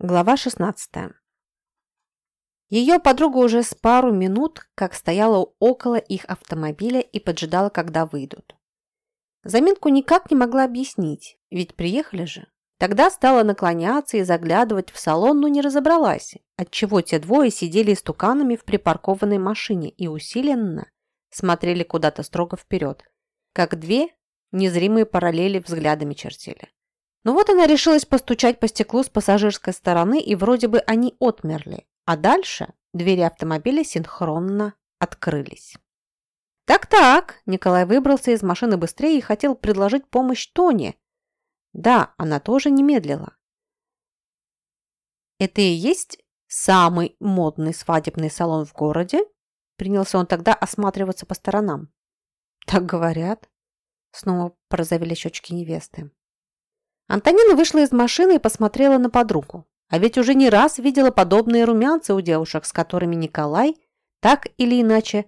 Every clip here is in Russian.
Глава 16. Ее подруга уже с пару минут как стояла около их автомобиля и поджидала, когда выйдут. Заминку никак не могла объяснить, ведь приехали же. Тогда стала наклоняться и заглядывать в салон, но не разобралась, отчего те двое сидели истуканами в припаркованной машине и усиленно смотрели куда-то строго вперед, как две незримые параллели взглядами чертили. Но вот она решилась постучать по стеклу с пассажирской стороны, и вроде бы они отмерли. А дальше двери автомобиля синхронно открылись. «Так-так», Николай выбрался из машины быстрее и хотел предложить помощь Тоне. Да, она тоже не медлила. «Это и есть самый модный свадебный салон в городе?» Принялся он тогда осматриваться по сторонам. «Так говорят». Снова порозовели щечки невесты. Антонина вышла из машины и посмотрела на подругу. А ведь уже не раз видела подобные румянцы у девушек, с которыми Николай так или иначе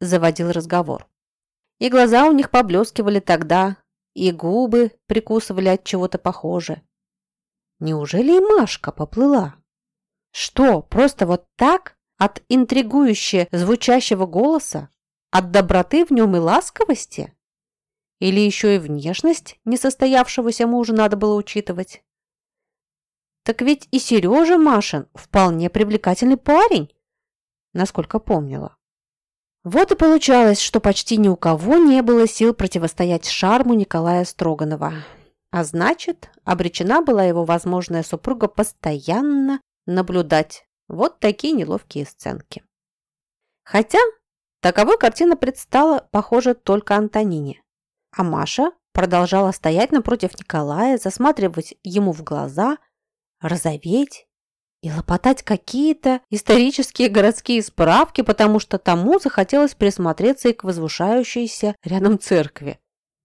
заводил разговор. И глаза у них поблескивали тогда, и губы прикусывали от чего-то похоже. Неужели и Машка поплыла? Что, просто вот так, от интригующе звучащего голоса, от доброты в нем и ласковости? Или еще и внешность несостоявшегося мужа надо было учитывать? Так ведь и Сережа Машин вполне привлекательный парень, насколько помнила. Вот и получалось, что почти ни у кого не было сил противостоять шарму Николая Строганова. А значит, обречена была его возможная супруга постоянно наблюдать вот такие неловкие сценки. Хотя таковой картина предстала, похоже, только Антонине. А Маша продолжала стоять напротив Николая, засматривать ему в глаза, розоветь и лопотать какие-то исторические городские справки, потому что тому захотелось присмотреться и к возвышающейся рядом церкви.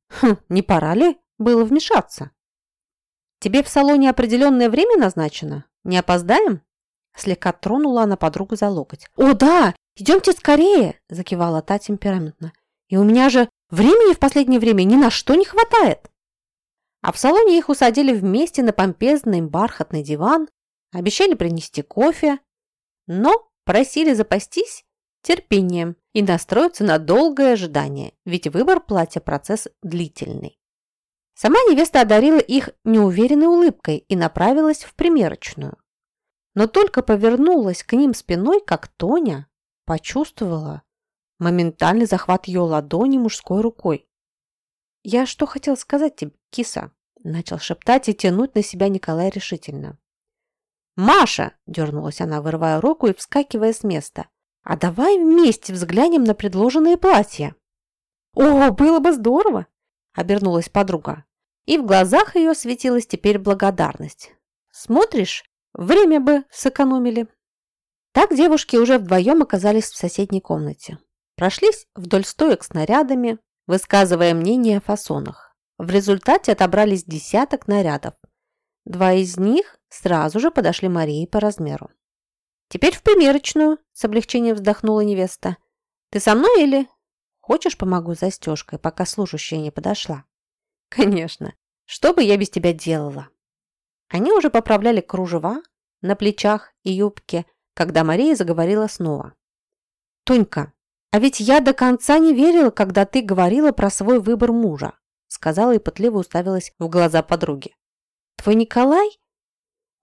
Хм, не пора ли было вмешаться? «Тебе в салоне определенное время назначено? Не опоздаем?» Слегка тронула она подругу за локоть. «О, да! Идемте скорее!» – закивала та темпераментно. «И у меня же Времени в последнее время ни на что не хватает. А в салоне их усадили вместе на помпезный бархатный диван, обещали принести кофе, но просили запастись терпением и настроиться на долгое ожидание, ведь выбор платья – процесс длительный. Сама невеста одарила их неуверенной улыбкой и направилась в примерочную. Но только повернулась к ним спиной, как Тоня почувствовала, Моментальный захват ее ладони мужской рукой. «Я что хотел сказать тебе, киса?» Начал шептать и тянуть на себя Николай решительно. «Маша!» – дернулась она, вырывая руку и вскакивая с места. «А давай вместе взглянем на предложенные платья». «О, было бы здорово!» – обернулась подруга. И в глазах ее светилась теперь благодарность. «Смотришь, время бы сэкономили». Так девушки уже вдвоем оказались в соседней комнате. Прошлись вдоль стоек с нарядами, высказывая мнение о фасонах. В результате отобрались десяток нарядов. Два из них сразу же подошли Марии по размеру. «Теперь в примерочную», – с облегчением вздохнула невеста. «Ты со мной или...» «Хочешь, помогу застежкой, пока служащая не подошла?» «Конечно. Что бы я без тебя делала?» Они уже поправляли кружева на плечах и юбке, когда Мария заговорила снова. «Тонька, «А ведь я до конца не верила, когда ты говорила про свой выбор мужа», сказала и пытливо уставилась в глаза подруги. «Твой Николай?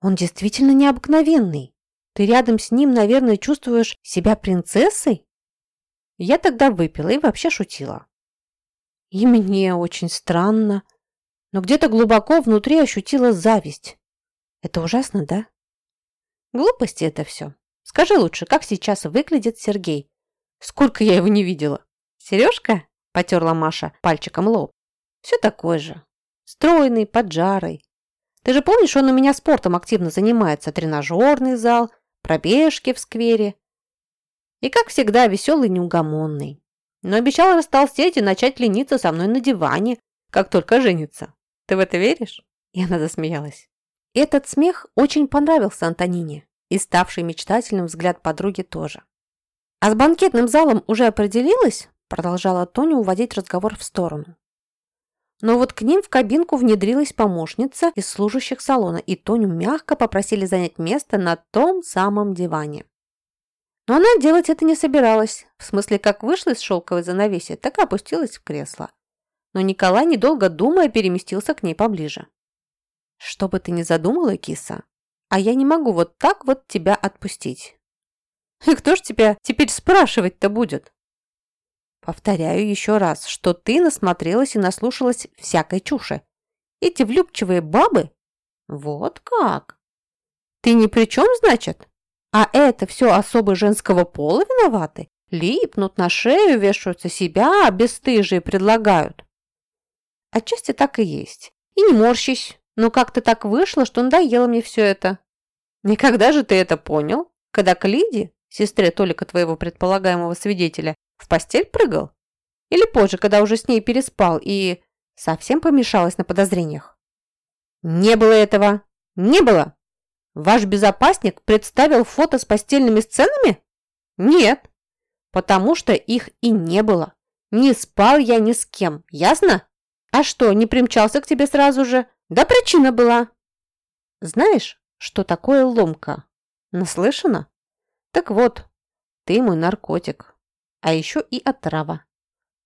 Он действительно необыкновенный. Ты рядом с ним, наверное, чувствуешь себя принцессой?» Я тогда выпила и вообще шутила. И мне очень странно, но где-то глубоко внутри ощутила зависть. Это ужасно, да? Глупости это все. Скажи лучше, как сейчас выглядит Сергей? Сколько я его не видела. Сережка? Потерла Маша пальчиком лоб. Все такой же. Стройный, поджарый. Ты же помнишь, он у меня спортом активно занимается. Тренажерный зал, пробежки в сквере. И, как всегда, веселый неугомонный. Но обещал растолстеть и начать лениться со мной на диване, как только женится. Ты в это веришь?» И она засмеялась. Этот смех очень понравился Антонине, и ставший мечтательным взгляд подруги тоже. «А с банкетным залом уже определилась?» Продолжала Тоня уводить разговор в сторону. Но вот к ним в кабинку внедрилась помощница из служащих салона, и Тоню мягко попросили занять место на том самом диване. Но она делать это не собиралась. В смысле, как вышла из шелковой занавеси, так и опустилась в кресло. Но Николай, недолго думая, переместился к ней поближе. «Что бы ты ни задумала, киса, а я не могу вот так вот тебя отпустить. И кто ж тебя теперь спрашивать-то будет?» Повторяю еще раз, что ты насмотрелась и наслушалась всякой чуши. Эти влюбчивые бабы? Вот как? Ты ни при чем, значит? А это все особы женского пола виноваты? Липнут на шею, вешаются себя, а бесстыжие предлагают. Отчасти так и есть. И не морщись, но как-то так вышло, что надоело мне все это. Никогда же ты это понял, когда к Лиде, сестре Толика твоего предполагаемого свидетеля, в постель прыгал? Или позже, когда уже с ней переспал и совсем помешалась на подозрениях? Не было этого. Не было. Ваш безопасник представил фото с постельными сценами? Нет. Потому что их и не было. Не спал я ни с кем, ясно? А что, не примчался к тебе сразу же? Да причина была. Знаешь, что такое ломка? Наслышана? Так вот, ты мой наркотик а еще и отрава.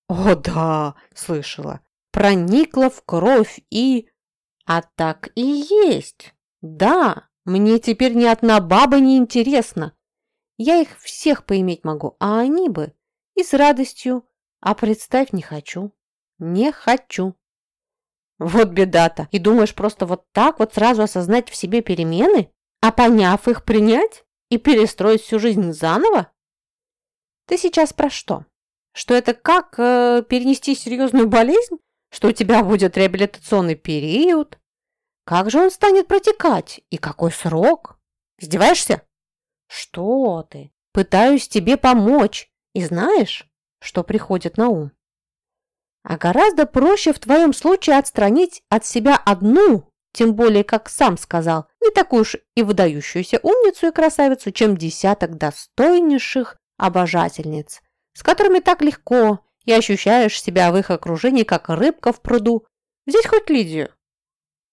О, да, слышала. Проникла в кровь и... А так и есть. Да, мне теперь ни одна баба не интересна. Я их всех поиметь могу, а они бы и с радостью. А представь, не хочу. Не хочу. Вот беда-то. И думаешь просто вот так вот сразу осознать в себе перемены, а поняв их принять и перестроить всю жизнь заново? Ты сейчас про что? Что это как э, перенести серьезную болезнь? Что у тебя будет реабилитационный период? Как же он станет протекать? И какой срок? Издеваешься? Что ты? Пытаюсь тебе помочь. И знаешь, что приходит на ум? А гораздо проще в твоем случае отстранить от себя одну, тем более, как сам сказал, не такую уж и выдающуюся умницу и красавицу, чем десяток достойнейших обожательниц, с которыми так легко и ощущаешь себя в их окружении, как рыбка в пруду. Взять хоть Лидию.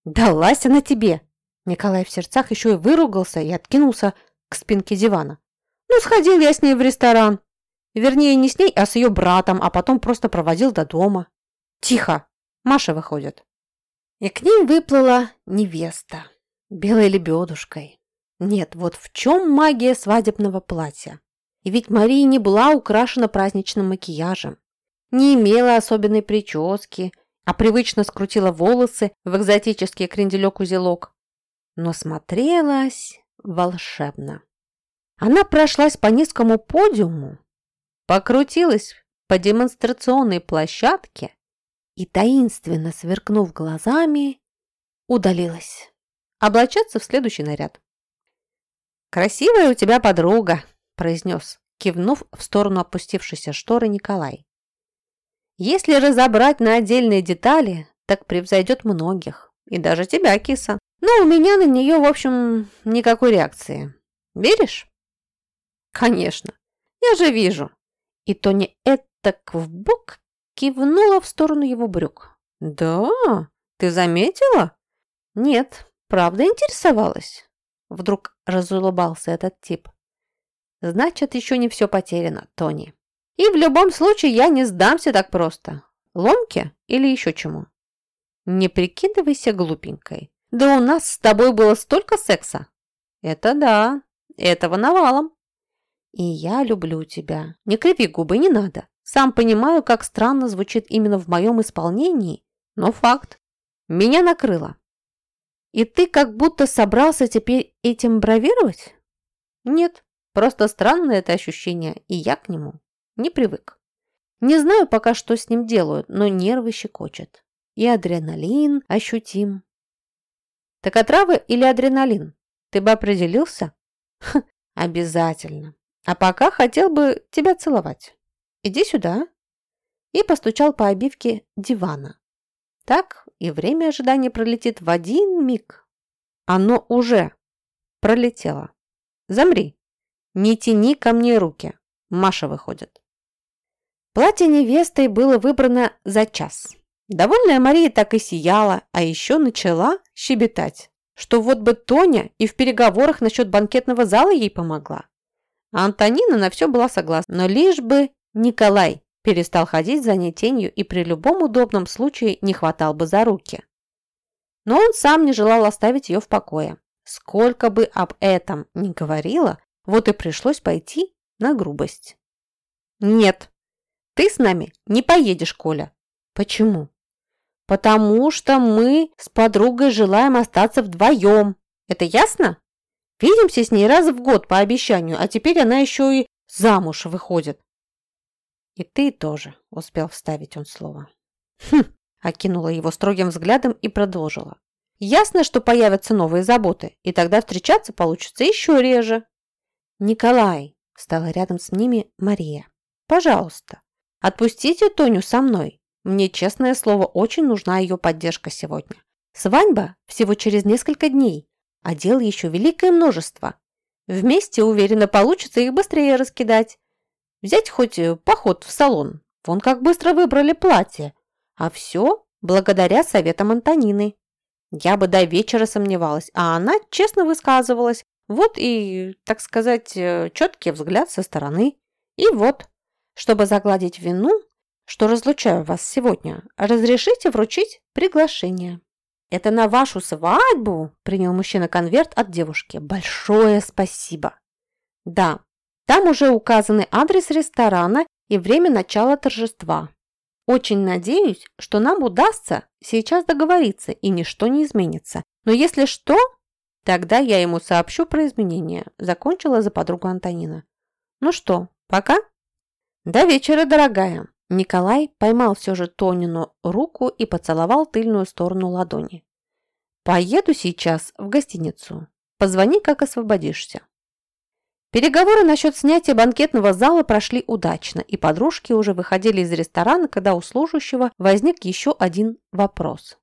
Далась она тебе. Николай в сердцах еще и выругался и откинулся к спинке дивана. Ну, сходил я с ней в ресторан. Вернее, не с ней, а с ее братом, а потом просто проводил до дома. Тихо. Маша выходит. И к ним выплыла невеста. Белой лебедушкой. Нет, вот в чем магия свадебного платья? И ведь Мария не была украшена праздничным макияжем, не имела особенной прически, а привычно скрутила волосы в экзотический кренделек-узелок. Но смотрелась волшебно. Она прошлась по низкому подиуму, покрутилась по демонстрационной площадке и, таинственно сверкнув глазами, удалилась. Облачаться в следующий наряд. «Красивая у тебя подруга», произнес, кивнув в сторону опустившейся шторы Николай. Если разобрать на отдельные детали, так превзойдет многих, и даже тебя, киса. Но у меня на нее, в общем, никакой реакции. Веришь? Конечно, я же вижу. И Тони этак в бок кивнула в сторону его брюк. Да, ты заметила? Нет, правда интересовалась? Вдруг разулыбался этот тип. Значит, еще не все потеряно, Тони. И в любом случае я не сдамся так просто. Ломке или еще чему? Не прикидывайся глупенькой. Да у нас с тобой было столько секса. Это да, этого навалом. И я люблю тебя. Не криви губы, не надо. Сам понимаю, как странно звучит именно в моем исполнении, но факт. Меня накрыло. И ты как будто собрался теперь этим бравировать? Нет, Просто странное это ощущение, и я к нему не привык. Не знаю пока, что с ним делают, но нервы щекочет. И адреналин ощутим. Так отравы или адреналин? Ты бы определился? Ха, обязательно. А пока хотел бы тебя целовать. Иди сюда. И постучал по обивке дивана. Так и время ожидания пролетит в один миг. Оно уже пролетело. Замри. «Не тяни ко мне руки!» Маша выходит. Платье невестой было выбрано за час. Довольная Мария так и сияла, а еще начала щебетать, что вот бы Тоня и в переговорах насчет банкетного зала ей помогла. А Антонина на все была согласна, но лишь бы Николай перестал ходить за ней тенью и при любом удобном случае не хватал бы за руки. Но он сам не желал оставить ее в покое. Сколько бы об этом ни говорила, вот и пришлось пойти на грубость. «Нет, ты с нами не поедешь, Коля». «Почему?» «Потому что мы с подругой желаем остаться вдвоем. Это ясно? Видимся с ней раз в год по обещанию, а теперь она еще и замуж выходит». «И ты тоже», – успел вставить он слово. «Хм», – окинула его строгим взглядом и продолжила. «Ясно, что появятся новые заботы, и тогда встречаться получится еще реже». «Николай», – стала рядом с ними Мария, – «пожалуйста, отпустите Тоню со мной. Мне, честное слово, очень нужна ее поддержка сегодня. Свадьба всего через несколько дней, а дел еще великое множество. Вместе, уверенно, получится их быстрее раскидать. Взять хоть э, поход в салон. Вон как быстро выбрали платье. А все благодаря советам Антонины. Я бы до вечера сомневалась, а она честно высказывалась. Вот и, так сказать, э, четкий взгляд со стороны. И вот, чтобы загладить вину, что разлучаю вас сегодня, разрешите вручить приглашение. Это на вашу свадьбу, принял мужчина конверт от девушки. Большое спасибо. Да, там уже указаны адрес ресторана и время начала торжества. Очень надеюсь, что нам удастся сейчас договориться и ничто не изменится. Но если что, тогда я ему сообщу про изменения. Закончила за подругу Антонина. Ну что, пока? До вечера, дорогая. Николай поймал все же Тонину руку и поцеловал тыльную сторону ладони. «Поеду сейчас в гостиницу. Позвони, как освободишься». Переговоры насчет снятия банкетного зала прошли удачно, и подружки уже выходили из ресторана, когда у служащего возник еще один вопрос.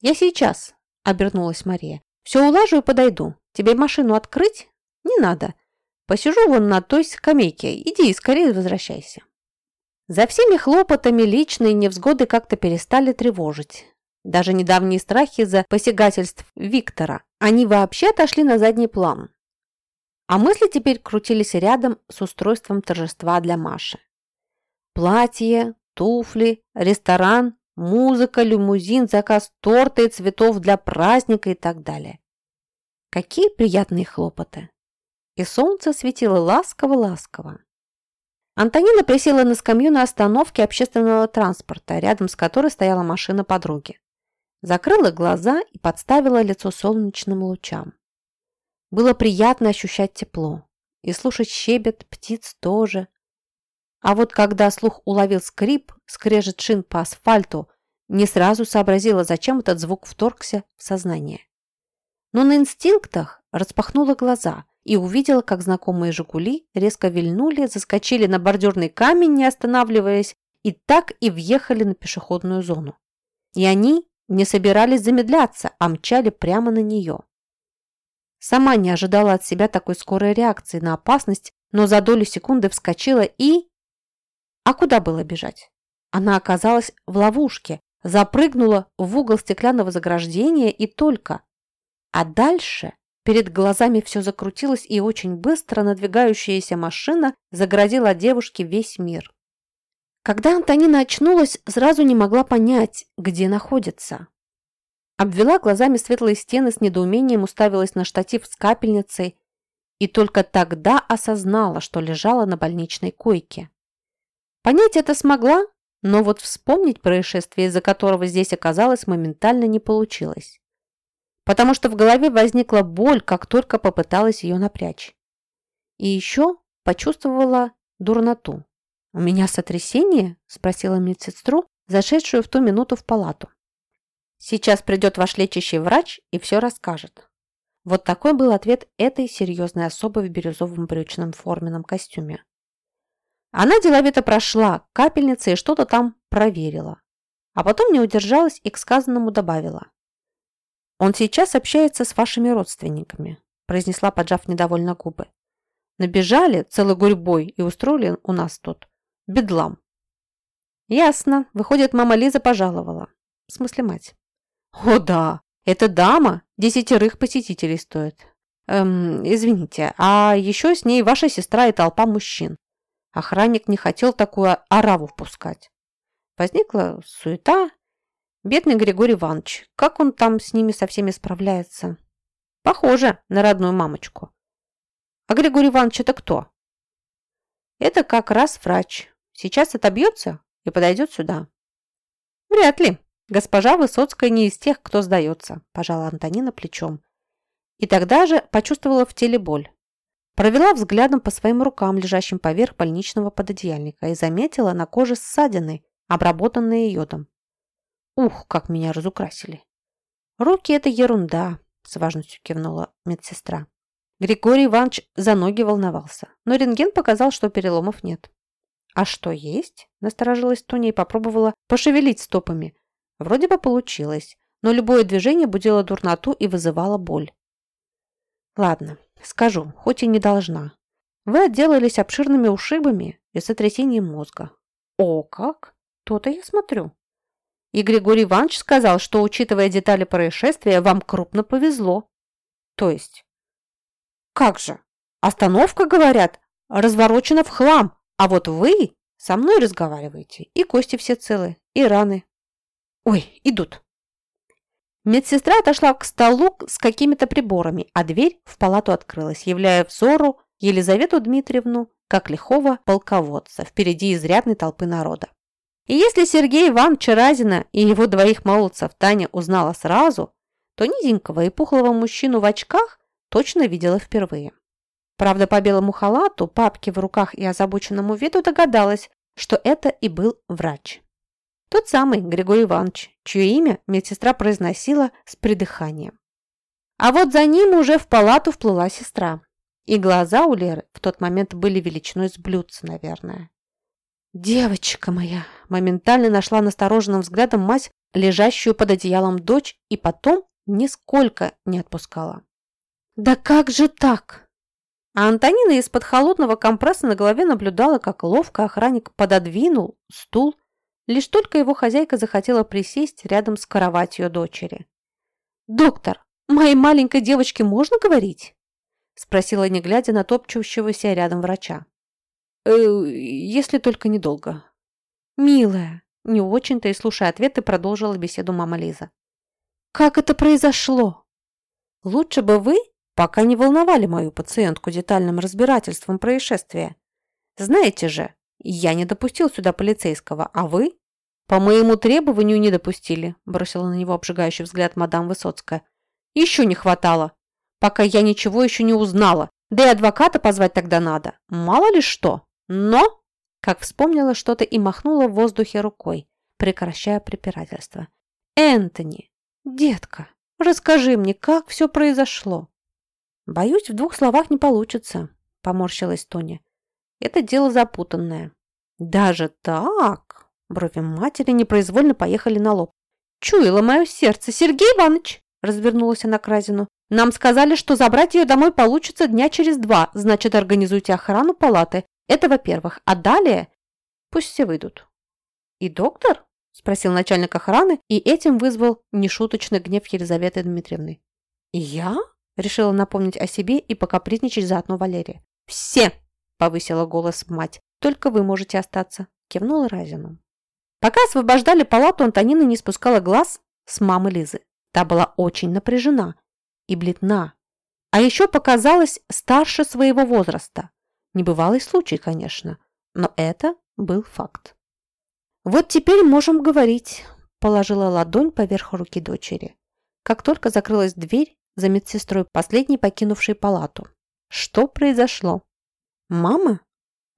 «Я сейчас», – обернулась Мария. «Все улажу и подойду. Тебе машину открыть? Не надо. Посижу вон на той скамейке. Иди и скорее возвращайся». За всеми хлопотами личные невзгоды как-то перестали тревожить. Даже недавние страхи за посягательств Виктора, они вообще отошли на задний план. А мысли теперь крутились рядом с устройством торжества для Маши. Платье, туфли, ресторан, музыка, лимузин, заказ торта и цветов для праздника и так далее. Какие приятные хлопоты! И солнце светило ласково-ласково. Антонина присела на скамью на остановке общественного транспорта, рядом с которой стояла машина подруги. Закрыла глаза и подставила лицо солнечным лучам. Было приятно ощущать тепло. И слушать щебет птиц тоже. А вот когда слух уловил скрип, скрежет шин по асфальту, не сразу сообразила, зачем этот звук вторгся в сознание. Но на инстинктах распахнула глаза и увидела, как знакомые «Жигули» резко вильнули, заскочили на бордюрный камень, не останавливаясь, и так и въехали на пешеходную зону. И они не собирались замедляться, а мчали прямо на нее. Сама не ожидала от себя такой скорой реакции на опасность, но за долю секунды вскочила и... А куда было бежать? Она оказалась в ловушке, запрыгнула в угол стеклянного заграждения и только. А дальше перед глазами все закрутилось, и очень быстро надвигающаяся машина загородила девушке весь мир. Когда Антонина очнулась, сразу не могла понять, где находится. Обвела глазами светлые стены с недоумением, уставилась на штатив с капельницей и только тогда осознала, что лежала на больничной койке. Понять это смогла, но вот вспомнить происшествие, из-за которого здесь оказалось, моментально не получилось. Потому что в голове возникла боль, как только попыталась ее напрячь. И еще почувствовала дурноту. «У меня сотрясение?» – спросила медсестру, зашедшую в ту минуту в палату. Сейчас придет ваш лечащий врач и все расскажет. Вот такой был ответ этой серьезной особы в бирюзовом брючном форменном костюме. Она деловито прошла к капельнице и что-то там проверила. А потом не удержалась и к сказанному добавила. «Он сейчас общается с вашими родственниками», произнесла, поджав недовольно губы. «Набежали целой гурьбой и устроили у нас тут бедлам». Ясно. Выходит, мама Лиза пожаловала. В смысле мать. О да, эта дама десятерых посетителей стоит. Эм, извините, а еще с ней ваша сестра и толпа мужчин. Охранник не хотел такую ораву впускать. Возникла суета. Бедный Григорий Иванович, как он там с ними со всеми справляется? Похоже на родную мамочку. А Григорий Иванович это кто? Это как раз врач. Сейчас отобьется и подойдет сюда. Вряд ли. Госпожа Высоцкая не из тех, кто сдается, пожала Антонина плечом. И тогда же почувствовала в теле боль. Провела взглядом по своим рукам, лежащим поверх больничного пододеяльника, и заметила на коже ссадины, обработанные йодом. Ух, как меня разукрасили. Руки – это ерунда, с важностью кивнула медсестра. Григорий Иванович за ноги волновался, но рентген показал, что переломов нет. «А что есть?» – насторожилась Тоня и попробовала пошевелить стопами. Вроде бы получилось, но любое движение будило дурноту и вызывало боль. «Ладно, скажу, хоть и не должна. Вы отделались обширными ушибами и сотрясением мозга». «О, как? То-то я смотрю». И Григорий Иванович сказал, что, учитывая детали происшествия, вам крупно повезло. То есть? Как же? Остановка, говорят, разворочена в хлам, а вот вы со мной разговариваете, и кости все целы, и раны. Ой, идут. Медсестра отошла к столу с какими-то приборами, а дверь в палату открылась, являя взору Елизавету Дмитриевну как лихого полководца впереди изрядной толпы народа. И если Сергей Ивановича Разина и его двоих молодцев Таня узнала сразу, то низенького и пухлого мужчину в очках точно видела впервые. Правда, по белому халату, папке в руках и озабоченному виду догадалась, что это и был врач. Тот самый Григорий Иванович, чье имя медсестра произносила с придыханием. А вот за ним уже в палату вплыла сестра. И глаза у Леры в тот момент были величиной с блюдца, наверное. «Девочка моя!» Моментально нашла настороженным взглядом мать, лежащую под одеялом дочь, и потом нисколько не отпускала. «Да как же так?» А Антонина из-под холодного компресса на голове наблюдала, как ловко охранник пододвинул стул, лишь только его хозяйка захотела присесть рядом с кроватью дочери. «Доктор, моей маленькой девочке можно говорить?» спросила, не глядя на топчущегося рядом врача. «Э, «Если только недолго». «Милая», не очень-то и слушая ответы, продолжила беседу мама Лиза. «Как это произошло?» «Лучше бы вы пока не волновали мою пациентку детальным разбирательством происшествия. Знаете же, я не допустил сюда полицейского, а вы?» «По моему требованию не допустили», бросила на него обжигающий взгляд мадам Высоцкая. «Еще не хватало, пока я ничего еще не узнала. Да и адвоката позвать тогда надо. Мало ли что». Но, как вспомнила что-то и махнула в воздухе рукой, прекращая препирательство. «Энтони, детка, расскажи мне, как все произошло?» «Боюсь, в двух словах не получится», – поморщилась Тоня. «Это дело запутанное». «Даже так?» Брови матери непроизвольно поехали на лоб. «Чуяло мое сердце, Сергей Иванович!» Развернулась она к Разину. «Нам сказали, что забрать ее домой получится дня через два, значит, организуйте охрану палаты. Это во-первых. А далее пусть все выйдут. И доктор? Спросил начальник охраны, и этим вызвал нешуточный гнев Елизаветы Дмитриевны. Я? Решила напомнить о себе и покапризничать заодно Валерия. «Все!» – повысила голос мать. «Только вы можете остаться», – кивнула Разину. Пока освобождали палату, Антонина не спускала глаз с мамы Лизы. Та была очень напряжена и бледна. А еще показалась старше своего возраста. Небывалый случай, конечно, но это был факт. «Вот теперь можем говорить», – положила ладонь поверх руки дочери. Как только закрылась дверь за медсестрой, последней покинувшей палату. Что произошло? «Мама?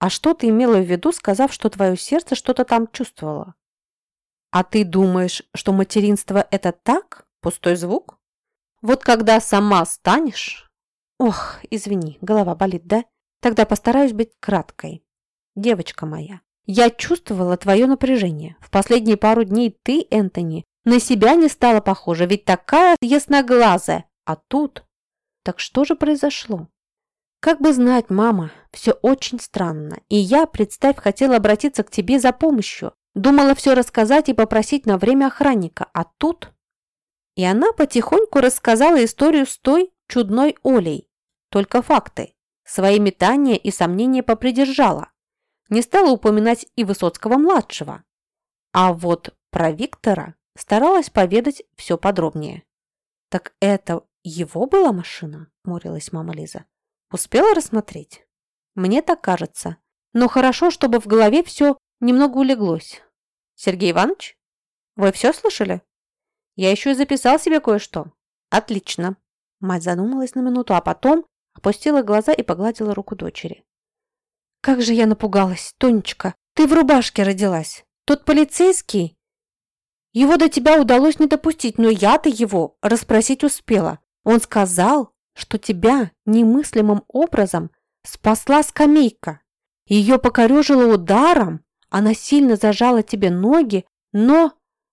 А что ты имела в виду, сказав, что твое сердце что-то там чувствовало?» «А ты думаешь, что материнство – это так? Пустой звук? Вот когда сама станешь...» «Ох, извини, голова болит, да?» Тогда постараюсь быть краткой. Девочка моя, я чувствовала твое напряжение. В последние пару дней ты, Энтони, на себя не стала похожа, ведь такая ясноглазая. А тут... Так что же произошло? Как бы знать, мама, все очень странно. И я, представь, хотела обратиться к тебе за помощью. Думала все рассказать и попросить на время охранника, а тут... И она потихоньку рассказала историю с той чудной Олей. Только факты. Свои метания и сомнения попридержала. Не стала упоминать и Высоцкого-младшего. А вот про Виктора старалась поведать все подробнее. «Так это его была машина?» – морилась мама Лиза. «Успела рассмотреть?» «Мне так кажется. Но хорошо, чтобы в голове все немного улеглось. Сергей Иванович, вы все слышали? Я еще и записал себе кое-что. Отлично». Мать задумалась на минуту, а потом опустила глаза и погладила руку дочери. «Как же я напугалась, Тонечка! Ты в рубашке родилась! Тот полицейский его до тебя удалось не допустить, но я-то его расспросить успела. Он сказал, что тебя немыслимым образом спасла скамейка. Ее покорежило ударом, она сильно зажала тебе ноги, но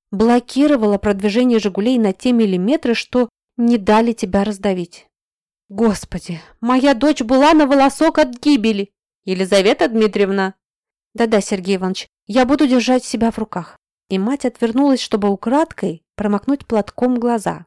блокировала продвижение «Жигулей» на те миллиметры, что не дали тебя раздавить. Господи, моя дочь была на волосок от гибели. Елизавета Дмитриевна. Да-да, Сергей Иванович, я буду держать себя в руках и мать отвернулась, чтобы украдкой промокнуть платком глаза.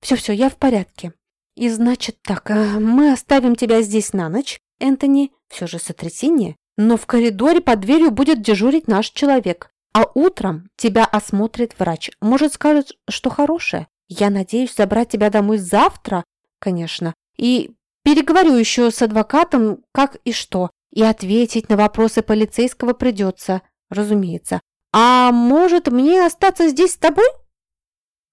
«Все-все, я в порядке. И значит так, э, мы оставим тебя здесь на ночь, Энтони, все же сотрясение, но в коридоре под дверью будет дежурить наш человек, а утром тебя осмотрит врач. Может, скажет, что хорошее. Я надеюсь забрать тебя домой завтра, конечно, и переговорю еще с адвокатом, как и что, и ответить на вопросы полицейского придется, разумеется. «А может, мне остаться здесь с тобой?»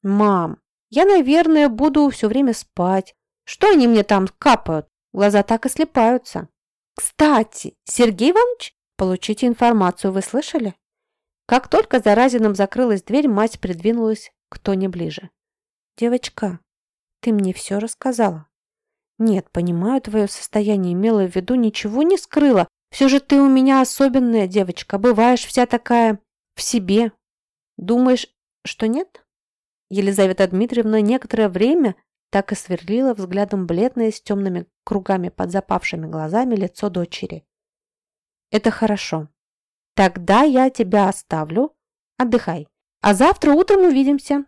«Мам, я, наверное, буду все время спать. Что они мне там капают? Глаза так и слепаются». «Кстати, Сергей Иванович, получите информацию, вы слышали?» Как только за Разином закрылась дверь, мать придвинулась к Тоне ближе. «Девочка, ты мне все рассказала?» «Нет, понимаю твое состояние, имела в виду, ничего не скрыла. Все же ты у меня особенная девочка, бываешь вся такая в себе. Думаешь, что нет? Елизавета Дмитриевна некоторое время так и сверлила взглядом бледное с темными кругами под запавшими глазами лицо дочери. Это хорошо. Тогда я тебя оставлю. Отдыхай. А завтра утром увидимся.